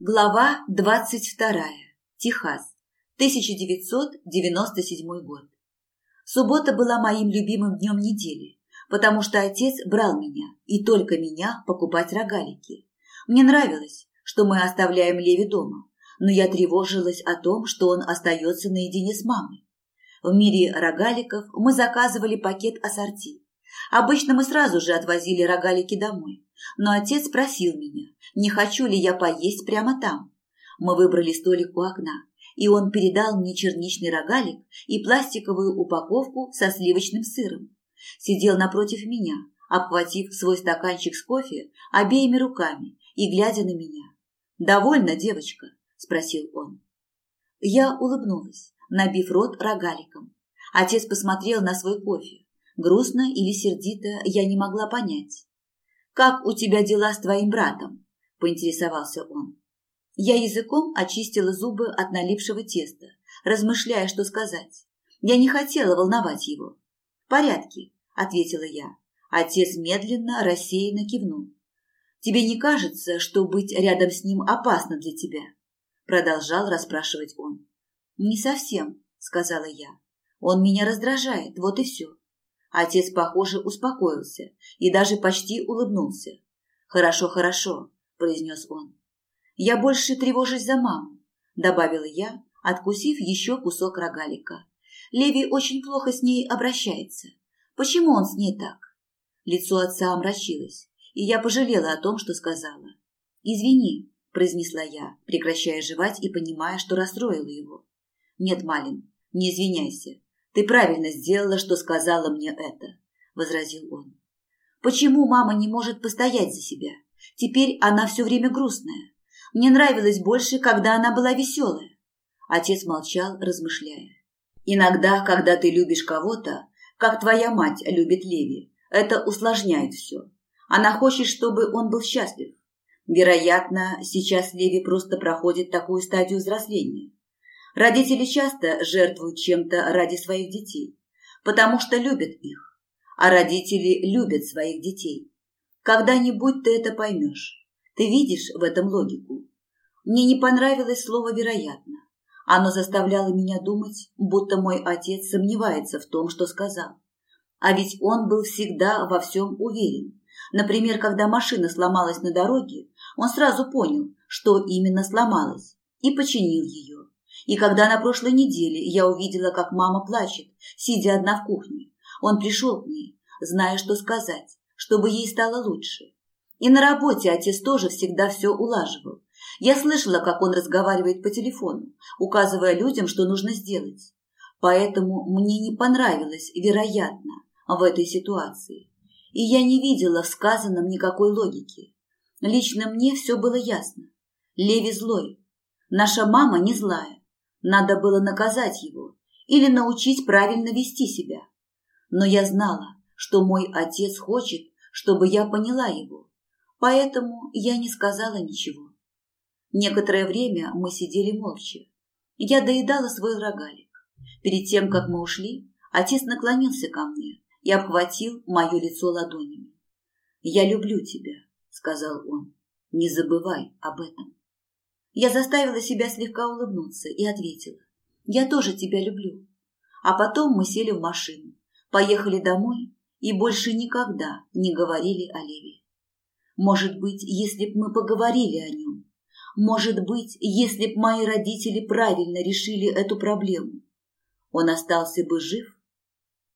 Глава 22. Техас. 1997 год. Суббота была моим любимым днем недели, потому что отец брал меня, и только меня, покупать рогалики. Мне нравилось, что мы оставляем Леви дома, но я тревожилась о том, что он остается наедине с мамой. В мире рогаликов мы заказывали пакет ассорти. Обычно мы сразу же отвозили рогалики домой, но отец спросил меня, не хочу ли я поесть прямо там. Мы выбрали столик у окна, и он передал мне черничный рогалик и пластиковую упаковку со сливочным сыром. Сидел напротив меня, обхватив свой стаканчик с кофе обеими руками и глядя на меня. «Довольно, девочка?» – спросил он. Я улыбнулась, набив рот рогаликом. Отец посмотрел на свой кофе. Грустно или сердито я не могла понять. «Как у тебя дела с твоим братом?» – поинтересовался он. Я языком очистила зубы от налипшего теста, размышляя, что сказать. Я не хотела волновать его. «В порядке», – ответила я. Отец медленно, рассеянно кивнул. «Тебе не кажется, что быть рядом с ним опасно для тебя?» Продолжал расспрашивать он. «Не совсем», – сказала я. «Он меня раздражает, вот и все». Отец, похоже, успокоился и даже почти улыбнулся. «Хорошо, хорошо», – произнес он. «Я больше тревожусь за маму», – добавила я, откусив еще кусок рогалика. «Леви очень плохо с ней обращается. Почему он с ней так?» Лицо отца омрачилось, и я пожалела о том, что сказала. «Извини», – произнесла я, прекращая жевать и понимая, что расстроила его. «Нет, Малин, не извиняйся. «Ты правильно сделала, что сказала мне это», – возразил он. «Почему мама не может постоять за себя? Теперь она все время грустная. Мне нравилось больше, когда она была веселая». Отец молчал, размышляя. «Иногда, когда ты любишь кого-то, как твоя мать любит Леви, это усложняет все. Она хочет, чтобы он был счастлив. Вероятно, сейчас Леви просто проходит такую стадию взросления. Родители часто жертвуют чем-то ради своих детей, потому что любят их, а родители любят своих детей. Когда-нибудь ты это поймешь. Ты видишь в этом логику. Мне не понравилось слово «вероятно». Оно заставляло меня думать, будто мой отец сомневается в том, что сказал. А ведь он был всегда во всем уверен. Например, когда машина сломалась на дороге, он сразу понял, что именно сломалась, и починил ее. И когда на прошлой неделе я увидела, как мама плачет, сидя одна в кухне, он пришел к ней, зная, что сказать, чтобы ей стало лучше. И на работе отец тоже всегда все улаживал. Я слышала, как он разговаривает по телефону, указывая людям, что нужно сделать. Поэтому мне не понравилось, вероятно, в этой ситуации. И я не видела в сказанном никакой логики. Лично мне все было ясно. Леви злой. Наша мама не злая. Надо было наказать его или научить правильно вести себя. Но я знала, что мой отец хочет, чтобы я поняла его, поэтому я не сказала ничего. Некоторое время мы сидели молча. Я доедала свой рогалик. Перед тем, как мы ушли, отец наклонился ко мне и обхватил мое лицо ладонями. «Я люблю тебя», — сказал он. «Не забывай об этом». Я заставила себя слегка улыбнуться и ответила. «Я тоже тебя люблю». А потом мы сели в машину, поехали домой и больше никогда не говорили о Леве. Может быть, если б мы поговорили о нем, может быть, если б мои родители правильно решили эту проблему, он остался бы жив